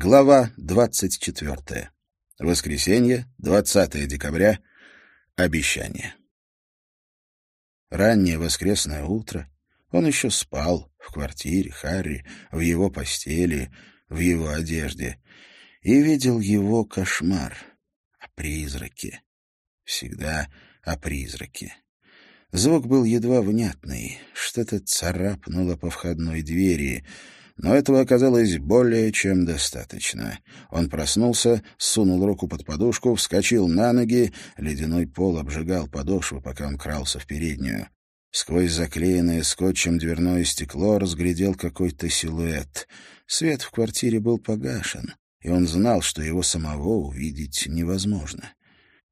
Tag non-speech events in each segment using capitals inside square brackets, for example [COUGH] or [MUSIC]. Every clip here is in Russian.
Глава 24. Воскресенье, 20 декабря. Обещание. Раннее воскресное утро. Он еще спал в квартире Харри, в его постели, в его одежде. И видел его кошмар о призраке. Всегда о призраке. Звук был едва внятный. Что-то царапнуло по входной двери — но этого оказалось более чем достаточно. Он проснулся, сунул руку под подушку, вскочил на ноги. Ледяной пол обжигал подошву, пока он крался в переднюю. Сквозь заклеенное скотчем дверное стекло разглядел какой-то силуэт. Свет в квартире был погашен, и он знал, что его самого увидеть невозможно.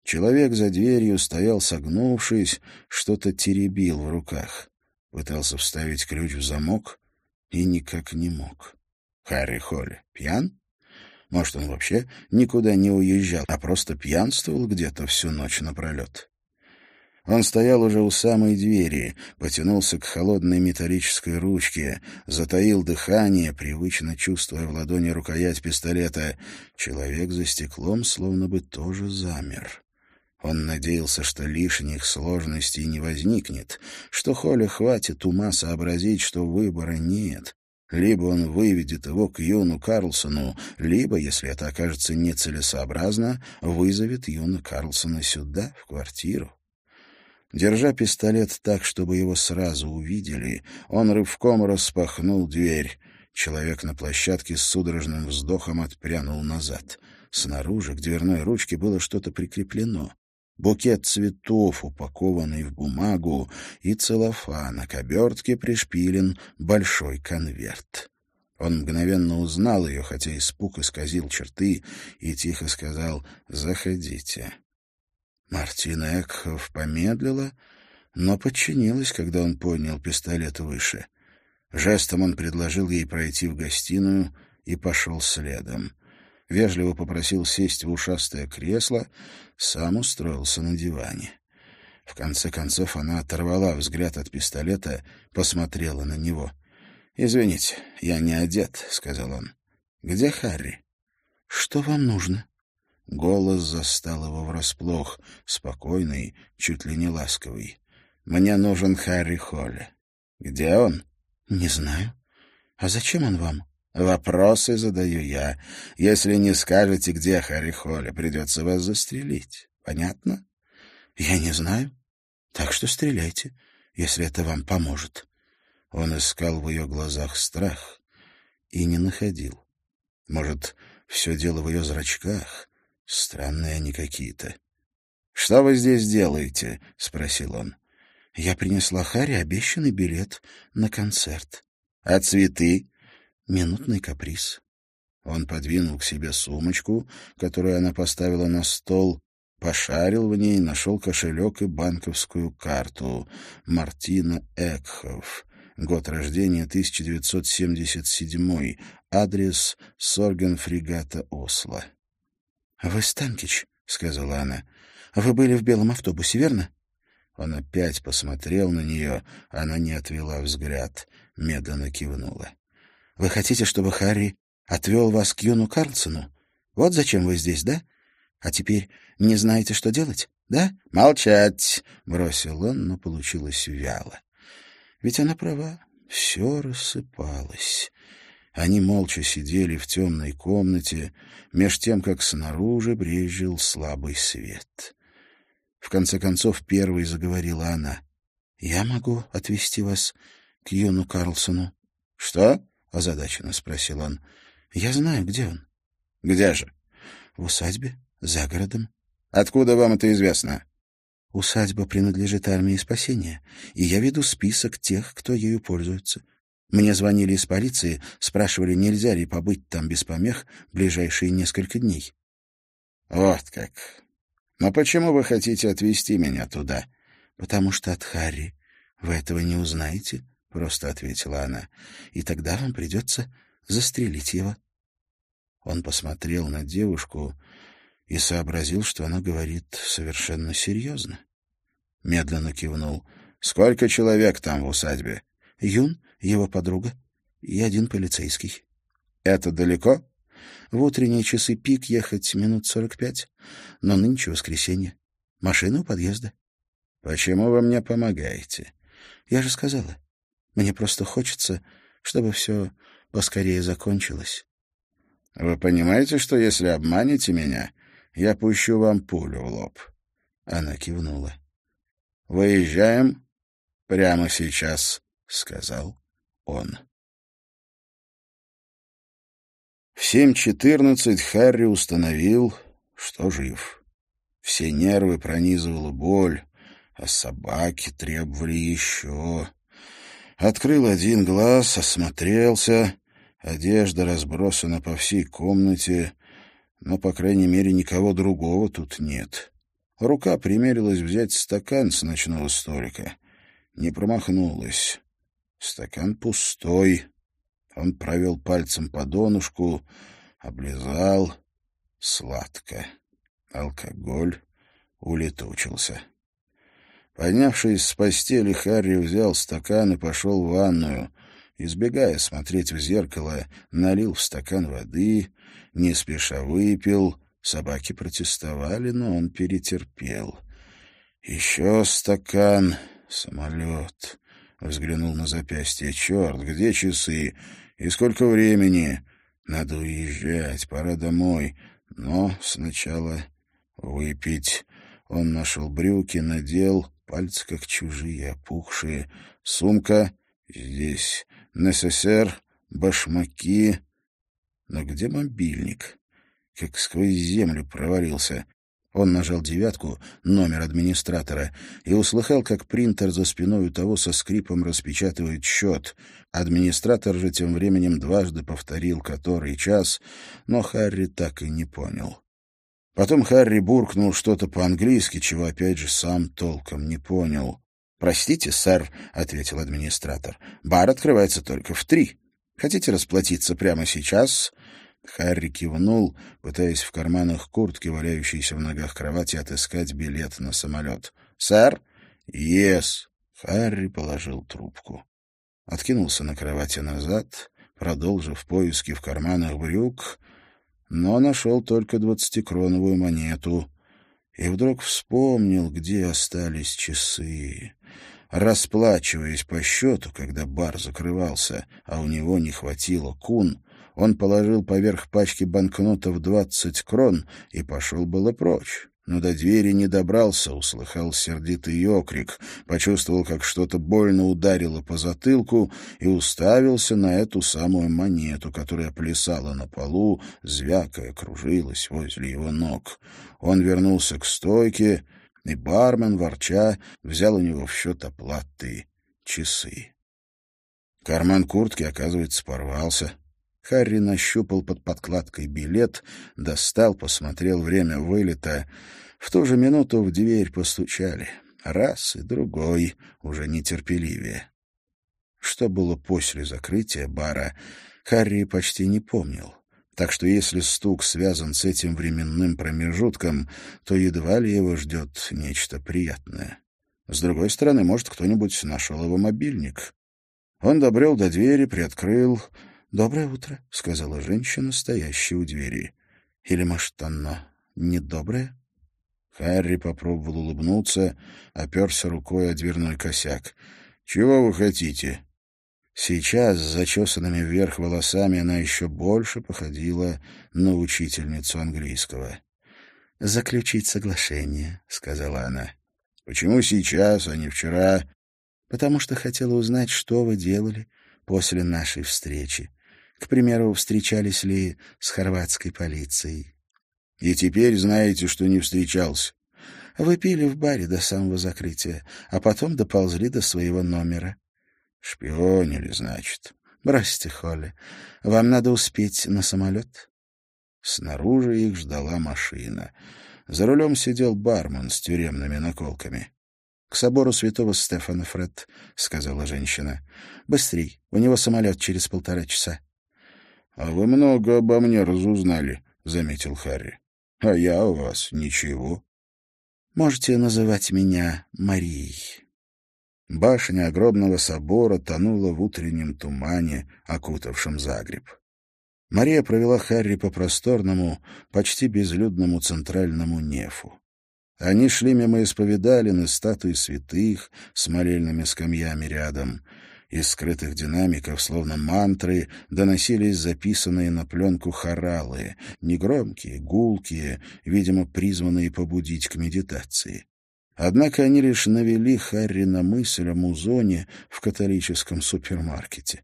Человек за дверью стоял согнувшись, что-то теребил в руках. Пытался вставить ключ в замок — и никак не мог. Харри Холли пьян? Может, он вообще никуда не уезжал, а просто пьянствовал где-то всю ночь напролет? Он стоял уже у самой двери, потянулся к холодной металлической ручке, затаил дыхание, привычно чувствуя в ладони рукоять пистолета. Человек за стеклом словно бы тоже замер. Он надеялся, что лишних сложностей не возникнет, что Холли хватит ума сообразить, что выбора нет. Либо он выведет его к Юну Карлсону, либо, если это окажется нецелесообразно, вызовет Юна Карлсона сюда, в квартиру. Держа пистолет так, чтобы его сразу увидели, он рывком распахнул дверь. Человек на площадке с судорожным вздохом отпрянул назад. Снаружи к дверной ручке было что-то прикреплено букет цветов, упакованный в бумагу, и целлофан, а к обертке пришпилен большой конверт. Он мгновенно узнал ее, хотя испуг исказил черты, и тихо сказал «Заходите». Мартина Экхов помедлила, но подчинилась, когда он поднял пистолет выше. Жестом он предложил ей пройти в гостиную и пошел следом вежливо попросил сесть в ушастое кресло, сам устроился на диване. В конце концов она оторвала взгляд от пистолета, посмотрела на него. «Извините, я не одет», — сказал он. «Где Харри?» «Что вам нужно?» Голос застал его врасплох, спокойный, чуть ли не ласковый. «Мне нужен Харри Холли». «Где он?» «Не знаю. А зачем он вам?» Вопросы задаю я. Если не скажете, где Харри Холли, придется вас застрелить. Понятно? Я не знаю. Так что стреляйте, если это вам поможет. Он искал в ее глазах страх и не находил. Может, все дело в ее зрачках? Странные они какие-то. — Что вы здесь делаете? — спросил он. — Я принесла Харри обещанный билет на концерт. — А цветы? Минутный каприз. Он подвинул к себе сумочку, которую она поставила на стол, пошарил в ней, нашел кошелек и банковскую карту. Мартина Экхов. Год рождения 1977. Адрес Сорген-фрегата Осло. — Вы Станкич, — сказала она. — Вы были в белом автобусе, верно? Он опять посмотрел на нее, она не отвела взгляд, медленно кивнула. Вы хотите, чтобы Харри отвел вас к Юну Карлсону? Вот зачем вы здесь, да? А теперь не знаете, что делать, да? Молчать, бросил он, но получилось вяло. Ведь она права, все рассыпалось. Они молча сидели в темной комнате, меж тем, как снаружи брезжил слабый свет. В конце концов, первой заговорила она. — Я могу отвезти вас к Юну Карлсону. — Что? — озадаченно спросил он. — Я знаю, где он. — Где же? — В усадьбе, за городом. — Откуда вам это известно? — Усадьба принадлежит армии спасения, и я веду список тех, кто ею пользуется. Мне звонили из полиции, спрашивали, нельзя ли побыть там без помех ближайшие несколько дней. — Вот как. Но почему вы хотите отвезти меня туда? — Потому что от Харри вы этого не узнаете, — просто ответила она. — И тогда вам придется застрелить его. Он посмотрел на девушку и сообразил, что она говорит совершенно серьезно. Медленно кивнул. — Сколько человек там в усадьбе? — Юн, его подруга, и один полицейский. — Это далеко? В утренние часы пик ехать минут сорок пять, но нынче воскресенье. Машина у подъезда. Почему вы мне помогаете? Я же сказала. Мне просто хочется, чтобы все поскорее закончилось. Вы понимаете, что если обманете меня, я пущу вам пулю в лоб? Она кивнула. Выезжаем прямо сейчас, сказал он. В семь четырнадцать Харри установил, что жив. Все нервы пронизывала боль, а собаки требовали еще. Открыл один глаз, осмотрелся. Одежда разбросана по всей комнате, но, по крайней мере, никого другого тут нет. Рука примерилась взять стакан с ночного столика. Не промахнулась. Стакан пустой. Он провел пальцем по донышку, облизал. Сладко. Алкоголь улетучился. Поднявшись с постели, Харри взял стакан и пошел в ванную. Избегая смотреть в зеркало, налил в стакан воды, не спеша выпил. Собаки протестовали, но он перетерпел. Еще стакан. Самолет. Взглянул на запястье. Черт, где часы? И сколько времени? Надо уезжать, пора домой. Но сначала выпить. Он нашел брюки, надел, пальцы как чужие, опухшие. Сумка здесь, НССР, башмаки. Но где мобильник? Как сквозь землю провалился. Он нажал девятку, номер администратора, и услыхал, как принтер за спиной у того со скрипом распечатывает счет. Администратор же тем временем дважды повторил который час, но Харри так и не понял. Потом Харри буркнул что-то по-английски, чего опять же сам толком не понял. «Простите, сэр», — ответил администратор, — «бар открывается только в три. Хотите расплатиться прямо сейчас?» Харри кивнул, пытаясь в карманах куртки, валяющейся в ногах кровати, отыскать билет на самолет. «Сэр?» «Ес». Харри положил трубку. Откинулся на кровати назад, продолжив поиски в карманах брюк, но нашел только двадцатикроновую монету и вдруг вспомнил, где остались часы. Расплачиваясь по счету, когда бар закрывался, а у него не хватило кун, он положил поверх пачки банкнотов двадцать крон и пошел было прочь. Но до двери не добрался, услыхал сердитый окрик, почувствовал, как что-то больно ударило по затылку и уставился на эту самую монету, которая плясала на полу, звякая, кружилась возле его ног. Он вернулся к стойке, и бармен, ворча, взял у него в счет оплаты часы. Карман куртки, оказывается, порвался. Харри нащупал под подкладкой билет, достал, посмотрел время вылета. В ту же минуту в дверь постучали. Раз и другой, уже нетерпеливее. Что было после закрытия бара, Харри почти не помнил. Так что если стук связан с этим временным промежутком, то едва ли его ждет нечто приятное. С другой стороны, может, кто-нибудь нашел его мобильник. Он добрел до двери, приоткрыл, «Доброе утро», — сказала женщина, стоящая у двери. «Или, может, оно недоброе?» Харри попробовал улыбнуться, оперся рукой о дверной косяк. «Чего вы хотите?» Сейчас, с зачесанными вверх волосами, она еще больше походила на учительницу английского. «Заключить соглашение», — сказала она. «Почему сейчас, а не вчера?» «Потому что хотела узнать, что вы делали после нашей встречи. К примеру, встречались ли с хорватской полицией. И теперь знаете, что не встречался. Вы пили в баре до самого закрытия, а потом доползли до своего номера. Шпионили, значит. Бросьте, Холли. Вам надо успеть на самолет. Снаружи их ждала машина. За рулем сидел бармен с тюремными наколками. — К собору святого Стефана, Фред, — сказала женщина. — Быстрей, у него самолет через полтора часа. — А вы много обо мне разузнали, — заметил Харри. — А я у вас ничего. — Можете называть меня Марией. Башня огромного собора тонула в утреннем тумане, окутавшем Загреб. Мария провела Харри по просторному, почти безлюдному центральному нефу. Они шли мимо исповедалин и статуи святых с молельными скамьями рядом. Из скрытых динамиков, словно мантры, доносились записанные на пленку хоралы, негромкие, гулкие, видимо, призванные побудить к медитации. Однако они лишь навели Харри на мысль о музоне в католическом супермаркете.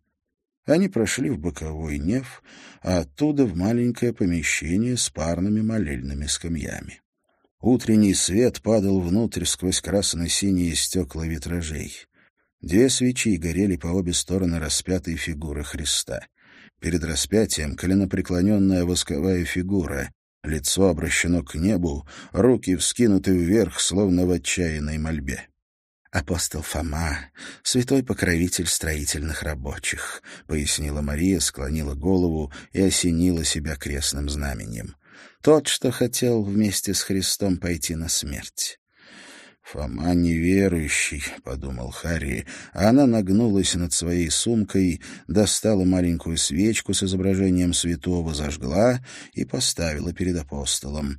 Они прошли в боковой неф, а оттуда в маленькое помещение с парными молельными скамьями. Утренний свет падал внутрь сквозь красно-синие стекла витражей. Две свечи горели по обе стороны распятой фигуры Христа. Перед распятием коленопреклоненная восковая фигура, лицо обращено к небу, руки вскинуты вверх, словно в отчаянной мольбе. «Апостол Фома, святой покровитель строительных рабочих», — пояснила Мария, склонила голову и осенила себя крестным знаменем. Тот, что хотел вместе с Христом пойти на смерть. «Фома неверующий», — подумал Харри, она нагнулась над своей сумкой, достала маленькую свечку с изображением святого, зажгла и поставила перед апостолом.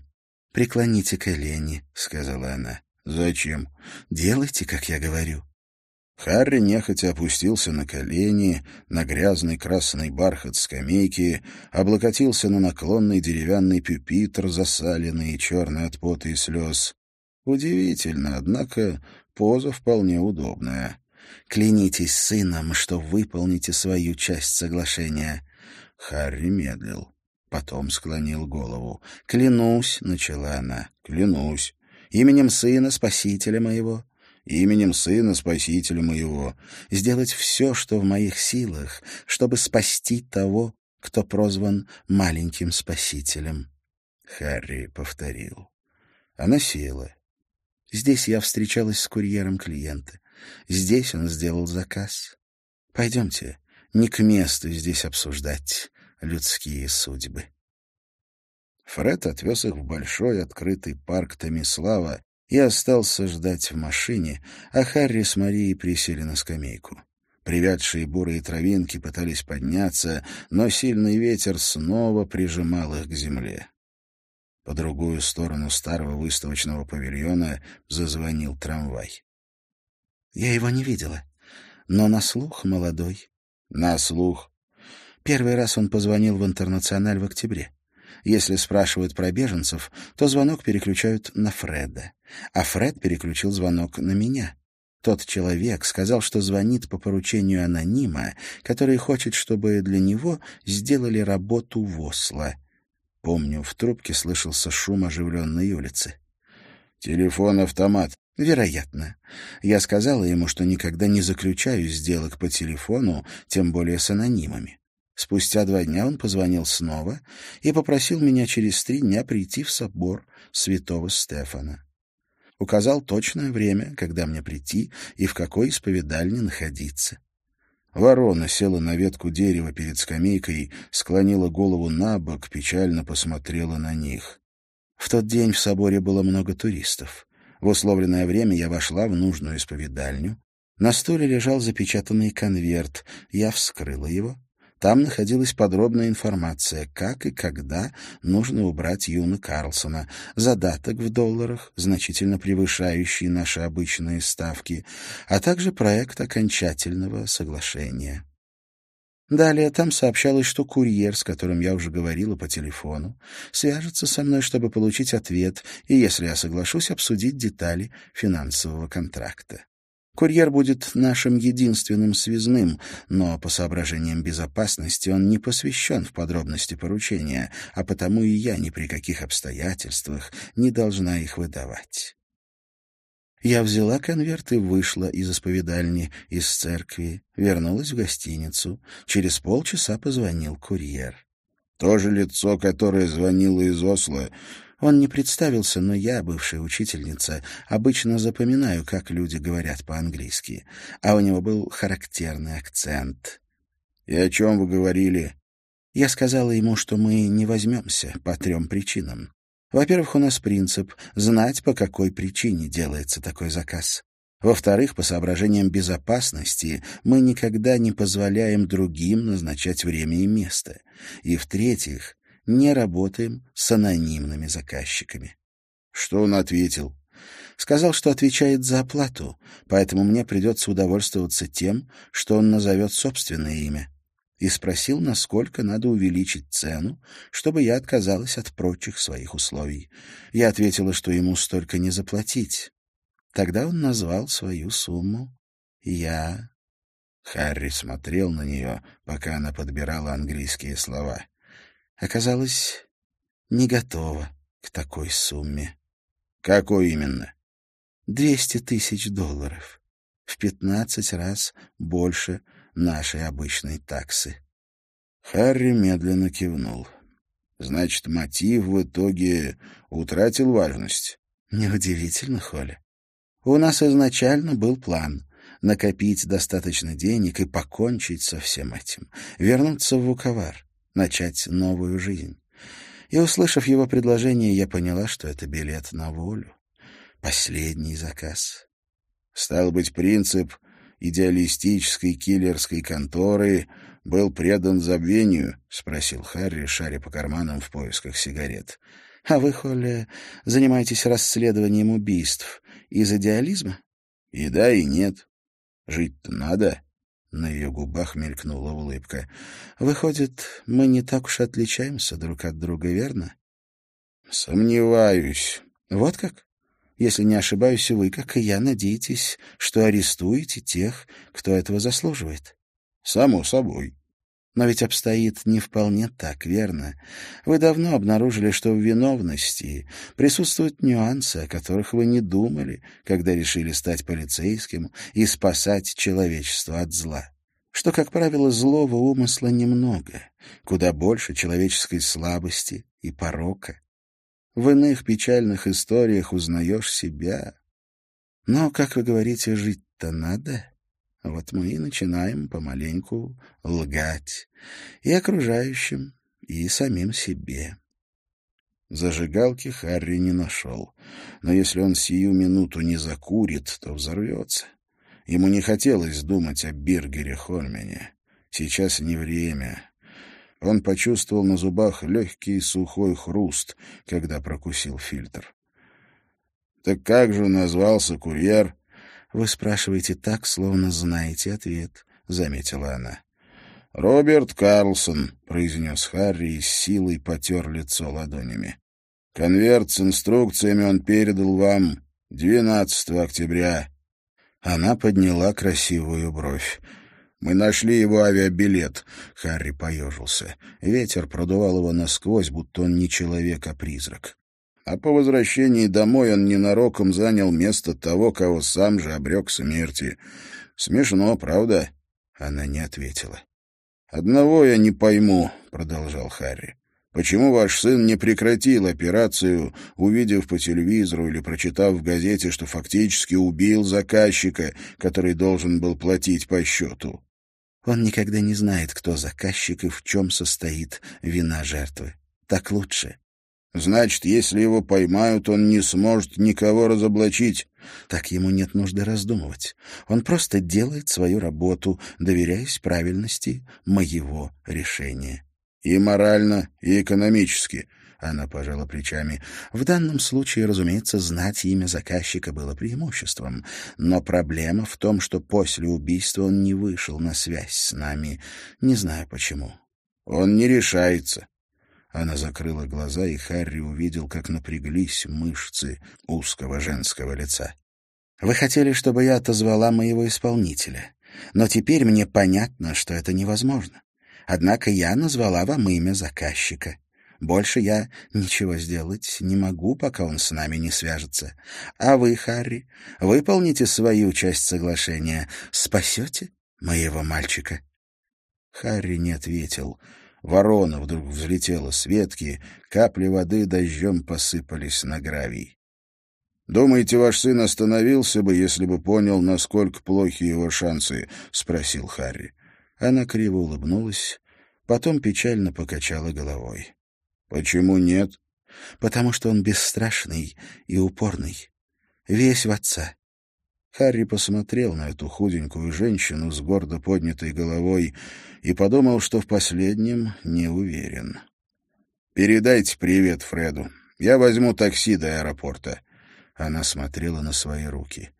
«Преклоните колени», — сказала она. «Зачем?» «Делайте, как я говорю». Харри нехотя опустился на колени, на грязный красный бархат скамейки, облокотился на наклонный деревянный пюпитр, засаленный и черный от пота и слез. Удивительно, однако поза вполне удобная. «Клянитесь сыном, что выполните свою часть соглашения». Харри медлил, потом склонил голову. «Клянусь», — начала она, — «клянусь, именем сына, спасителя моего, именем Сына Спасителя моего, сделать все, что в моих силах, чтобы спасти того, кто прозван маленьким Спасителем. Харри повторил. Она села. Здесь я встречалась с курьером клиента. Здесь он сделал заказ. Пойдемте, не к месту здесь обсуждать людские судьбы. Фред отвез их в большой открытый парк Томислава, и остался ждать в машине, а Харри с Марией присели на скамейку. Привядшие бурые травинки пытались подняться, но сильный ветер снова прижимал их к земле. По другую сторону старого выставочного павильона зазвонил трамвай. Я его не видела, но на слух молодой. На слух. Первый раз он позвонил в «Интернациональ» в октябре. Если спрашивают про беженцев, то звонок переключают на Фреда, а Фред переключил звонок на меня. Тот человек сказал, что звонит по поручению анонима, который хочет, чтобы для него сделали работу в Осло. Помню, в трубке слышался шум оживленной улицы. «Телефон-автомат». «Вероятно. Я сказала ему, что никогда не заключаю сделок по телефону, тем более с анонимами. Спустя два дня он позвонил снова и попросил меня через три дня прийти в собор святого Стефана. Указал точное время, когда мне прийти и в какой исповедальне находиться. Ворона села на ветку дерева перед скамейкой, склонила голову на бок, печально посмотрела на них. В тот день в соборе было много туристов. В условленное время я вошла в нужную исповедальню. На стуле лежал запечатанный конверт. Я вскрыла его там находилась подробная информация, как и когда нужно убрать Юна Карлсона, задаток в долларах, значительно превышающий наши обычные ставки, а также проект окончательного соглашения. Далее там сообщалось, что курьер, с которым я уже говорила по телефону, свяжется со мной, чтобы получить ответ, и, если я соглашусь, обсудить детали финансового контракта. Курьер будет нашим единственным связным, но по соображениям безопасности он не посвящен в подробности поручения, а потому и я ни при каких обстоятельствах не должна их выдавать. Я взяла конверт и вышла из исповедальни, из церкви, вернулась в гостиницу. Через полчаса позвонил курьер. То же лицо, которое звонило из Осло, он не представился, но я, бывшая учительница, обычно запоминаю, как люди говорят по-английски, а у него был характерный акцент. «И о чем вы говорили?» Я сказала ему, что мы не возьмемся по трем причинам. Во-первых, у нас принцип — знать, по какой причине делается такой заказ. Во-вторых, по соображениям безопасности мы никогда не позволяем другим назначать время и место. И в-третьих, не работаем с анонимными заказчиками. Что он ответил? Сказал, что отвечает за оплату, поэтому мне придется удовольствоваться тем, что он назовет собственное имя. И спросил, насколько надо увеличить цену, чтобы я отказалась от прочих своих условий. Я ответила, что ему столько не заплатить. Тогда он назвал свою сумму. Я... Харри смотрел на нее, пока она подбирала английские слова. Оказалось, не готова к такой сумме. Какой именно? Двести тысяч долларов. В пятнадцать раз больше нашей обычной таксы. Харри медленно кивнул. Значит, мотив в итоге утратил важность. Неудивительно, Холя. У нас изначально был план — накопить достаточно денег и покончить со всем этим, вернуться в Вуковар, начать новую жизнь. И, услышав его предложение, я поняла, что это билет на волю. Последний заказ. Стал быть, принцип идеалистической киллерской конторы был предан забвению? — спросил Харри, шаря по карманам в поисках сигарет. — А вы, Холли, занимаетесь расследованием убийств из идеализма? И да, и нет. Жить-то надо. На ее губах мелькнула улыбка. Выходит, мы не так уж отличаемся друг от друга, верно? Сомневаюсь. Вот как? Если не ошибаюсь, вы, как и я, надеетесь, что арестуете тех, кто этого заслуживает. Само собой. Но ведь обстоит не вполне так, верно? Вы давно обнаружили, что в виновности присутствуют нюансы, о которых вы не думали, когда решили стать полицейским и спасать человечество от зла. Что, как правило, злого умысла немного, куда больше человеческой слабости и порока. В иных печальных историях узнаешь себя. Но, как вы говорите, жить-то надо. Вот мы и начинаем помаленьку лгать и окружающим, и самим себе. Зажигалки Харри не нашел, но если он сию минуту не закурит, то взорвется. Ему не хотелось думать о Биргере Хольмене. Сейчас не время. Он почувствовал на зубах легкий сухой хруст, когда прокусил фильтр. «Так как же назвался курьер?» «Вы спрашиваете так, словно знаете ответ», — заметила она. «Роберт Карлсон», — произнес Харри и с силой потер лицо ладонями. «Конверт с инструкциями он передал вам 12 октября». Она подняла красивую бровь. «Мы нашли его авиабилет», — Харри поежился. Ветер продувал его насквозь, будто он не человек, а призрак а по возвращении домой он ненароком занял место того, кого сам же обрек смерти. Смешно, правда?» Она не ответила. «Одного я не пойму», — продолжал Харри. «Почему ваш сын не прекратил операцию, увидев по телевизору или прочитав в газете, что фактически убил заказчика, который должен был платить по счету?» «Он никогда не знает, кто заказчик и в чем состоит вина жертвы. Так лучше». Значит, если его поймают, он не сможет никого разоблачить. Так ему нет нужды раздумывать. Он просто делает свою работу, доверяясь правильности моего решения. И морально, и экономически. Она пожала плечами. В данном случае, разумеется, знать имя заказчика было преимуществом. Но проблема в том, что после убийства он не вышел на связь с нами. Не знаю почему. Он не решается. Она закрыла глаза, и Харри увидел, как напряглись мышцы узкого женского лица. «Вы хотели, чтобы я отозвала моего исполнителя, но теперь мне понятно, что это невозможно. Однако я назвала вам имя заказчика. Больше я ничего сделать не могу, пока он с нами не свяжется. А вы, Харри, выполните свою часть соглашения, спасете моего мальчика». Харри не ответил — Ворона вдруг взлетела с ветки, капли воды дождем посыпались на гравий. «Думаете, ваш сын остановился бы, если бы понял, насколько плохи его шансы?» — спросил Харри. Она криво улыбнулась, потом печально покачала головой. «Почему нет?» «Потому что он бесстрашный и упорный. Весь в отца. Харри посмотрел на эту худенькую женщину с гордо поднятой головой и подумал, что в последнем не уверен. «Передайте привет Фреду. Я возьму такси до аэропорта». Она смотрела на свои руки.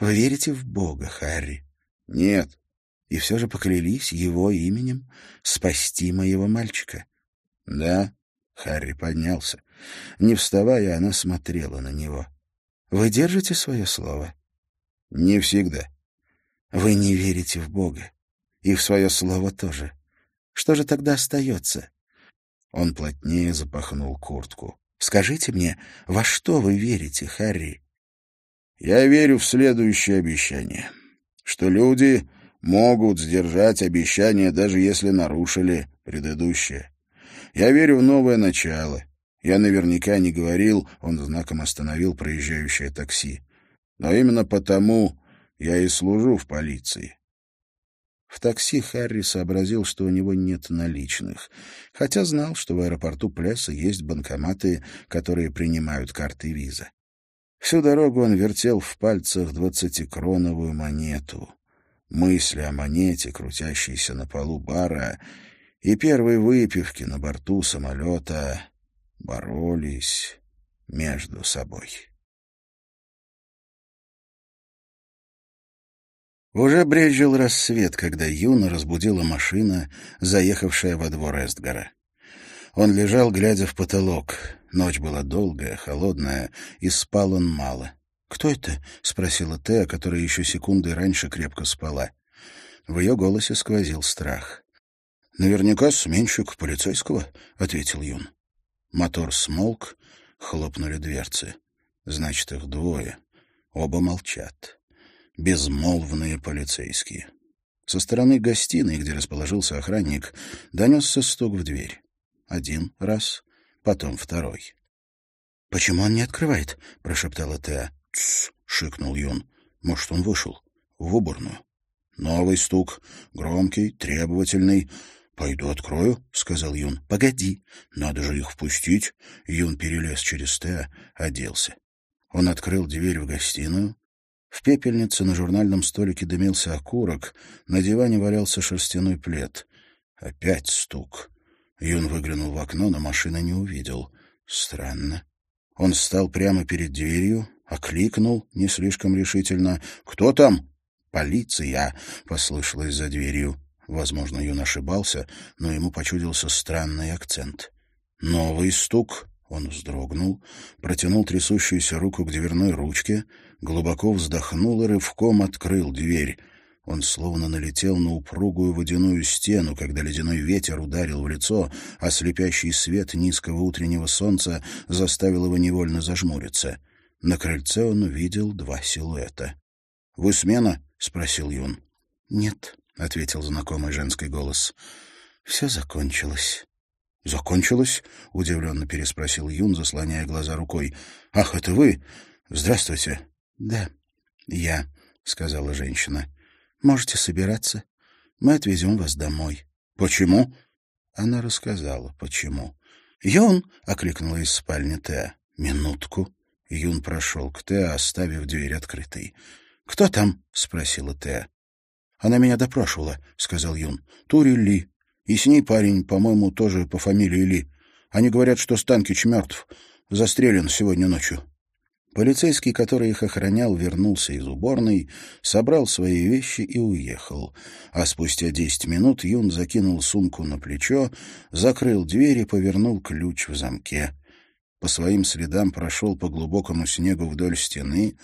«Вы верите в Бога, Харри?» «Нет». «И все же поклялись его именем спасти моего мальчика?» «Да». Харри поднялся. Не вставая, она смотрела на него. «Вы держите свое слово?» Не всегда. Вы не верите в Бога. И в свое слово тоже. Что же тогда остается? Он плотнее запахнул куртку. Скажите мне, во что вы верите, Харри? Я верю в следующее обещание. Что люди могут сдержать обещание, даже если нарушили предыдущее. Я верю в новое начало. Я наверняка не говорил, он знаком остановил проезжающее такси. Но именно потому я и служу в полиции. В такси Харри сообразил, что у него нет наличных, хотя знал, что в аэропорту Плеса есть банкоматы, которые принимают карты виза. Всю дорогу он вертел в пальцах двадцатикроновую монету. Мысли о монете, крутящейся на полу бара, и первой выпивки на борту самолета боролись между собой. Уже брезжил рассвет, когда Юна разбудила машина, заехавшая во двор Эстгара. Он лежал, глядя в потолок. Ночь была долгая, холодная, и спал он мало. «Кто это?» — спросила Теа, которая еще секунды раньше крепко спала. В ее голосе сквозил страх. «Наверняка сменщик полицейского», — ответил Юн. Мотор смолк, хлопнули дверцы. «Значит, их двое. Оба молчат безмолвные полицейские. Со стороны гостиной, где расположился охранник, донесся стук в дверь. Один раз, потом второй. «Почему он не открывает?» — прошептала Теа. «Тссс!» — шикнул Юн. «Может, он вышел? В уборную?» Новый стук, громкий, требовательный. «Пойду открою», — сказал Юн. «Погоди, надо же их впустить». Юн перелез через Теа, оделся. Он открыл дверь в гостиную, в пепельнице на журнальном столике дымился окурок, на диване валялся шерстяной плед. Опять стук. Юн выглянул в окно, но машины не увидел. Странно. Он встал прямо перед дверью, окликнул, не слишком решительно. «Кто там?» «Полиция!» — послышалось за дверью. Возможно, Юн ошибался, но ему почудился странный акцент. Новый стук. Он вздрогнул, протянул трясущуюся руку к дверной ручке, глубоко вздохнул и рывком открыл дверь. Он словно налетел на упругую водяную стену, когда ледяной ветер ударил в лицо, а слепящий свет низкого утреннего солнца заставил его невольно зажмуриться. На крыльце он увидел два силуэта. — Вы смена? — спросил Юн. — Нет, — ответил знакомый женский голос. — Все закончилось. «Закончилось?» — удивленно переспросил Юн, заслоняя глаза рукой. «Ах, это вы? Здравствуйте». «Да, я», — сказала женщина. «Можете собираться. Мы отвезем вас домой». «Почему?» Она рассказала, почему. «Юн!» — окликнула из спальни Теа. «Минутку». Юн прошел к Теа, оставив дверь открытой. «Кто там?» — спросила Теа. «Она меня допрашивала», — сказал Юн. «Тури Ли. И с ней парень, по-моему, тоже по фамилии Ли. Они говорят, что Станкич мертв, застрелен сегодня ночью». Полицейский, который их охранял, вернулся из уборной, собрал свои вещи и уехал. А спустя десять минут Юн закинул сумку на плечо, закрыл дверь и повернул ключ в замке. По своим следам прошел по глубокому снегу вдоль стены,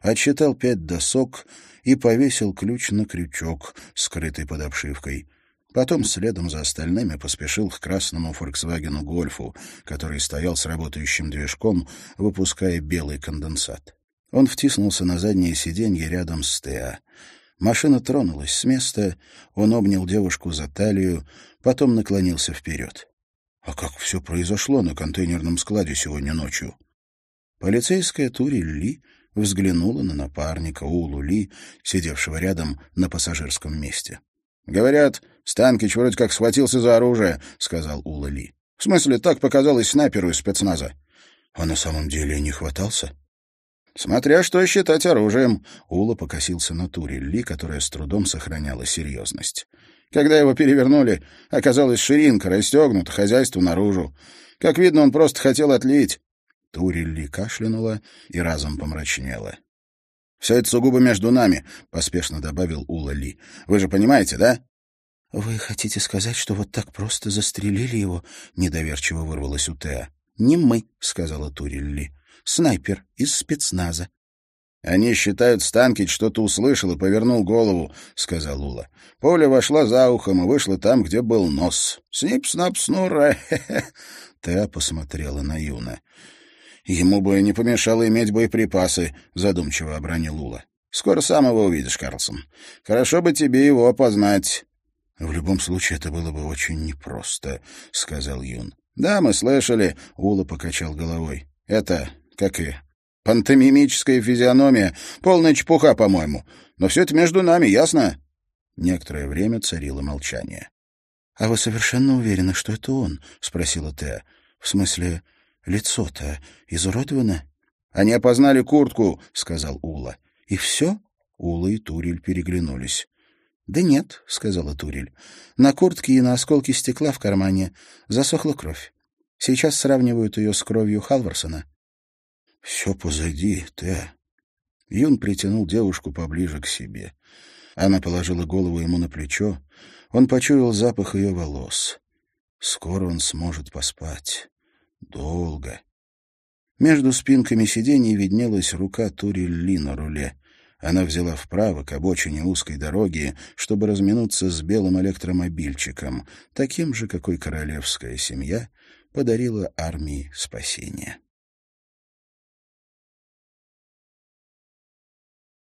отсчитал пять досок и повесил ключ на крючок, скрытый под обшивкой. Потом следом за остальными поспешил к красному «Фольксвагену Гольфу», который стоял с работающим движком, выпуская белый конденсат. Он втиснулся на заднее сиденье рядом с Теа. Машина тронулась с места, он обнял девушку за талию, потом наклонился вперед. А как все произошло на контейнерном складе сегодня ночью? Полицейская Тури Ли взглянула на напарника Улу Ли, сидевшего рядом на пассажирском месте. «Говорят, Станкич вроде как схватился за оружие», — сказал Ула Ли. «В смысле, так показалось снайперу из спецназа». «А на самом деле не хватался?» Смотря что считать оружием. Ула покосился на Турелли, которая с трудом сохраняла серьезность. Когда его перевернули, оказалась ширинка, расстегнута, хозяйство наружу. Как видно, он просто хотел отлить. Турелли кашлянула и разом помрачнела. «Все это сугубо между нами», — поспешно добавил Ула Ли. «Вы же понимаете, да?» «Вы хотите сказать, что вот так просто застрелили его?» — недоверчиво вырвалось у Теа. «Не мы», — сказала Турелли. «Снайпер из спецназа». «Они считают, Станкич что-то услышал и повернул голову», — сказал Ула. «Пуля вошла за ухом и вышла там, где был нос. Снип-снап-снура!» [LAUGHS] Теа посмотрела на Юна. «Ему бы не помешало иметь боеприпасы», — задумчиво обронил Ула. «Скоро сам его увидишь, Карлсон. Хорошо бы тебе его опознать». «В любом случае, это было бы очень непросто», — сказал Юн. «Да, мы слышали», — Ула покачал головой. «Это, как и пантомимическая физиономия, полная чепуха, по-моему. Но все это между нами, ясно?» Некоторое время царило молчание. «А вы совершенно уверены, что это он?» — спросила Теа. «В смысле, лицо-то изуродовано?» «Они опознали куртку», — сказал Ула. «И все?» — Ула и Турель переглянулись. «Да нет», — сказала Турель. «На куртке и на осколке стекла в кармане засохла кровь. Сейчас сравнивают ее с кровью Халварсона». «Все позади, Теа». Юн притянул девушку поближе к себе. Она положила голову ему на плечо. Он почуял запах ее волос. Скоро он сможет поспать. Долго. Между спинками сидений виднелась рука Турелли на руле. Она взяла вправо к обочине узкой дороги, чтобы разминуться с белым электромобильчиком, таким же, какой королевская семья подарила армии спасения.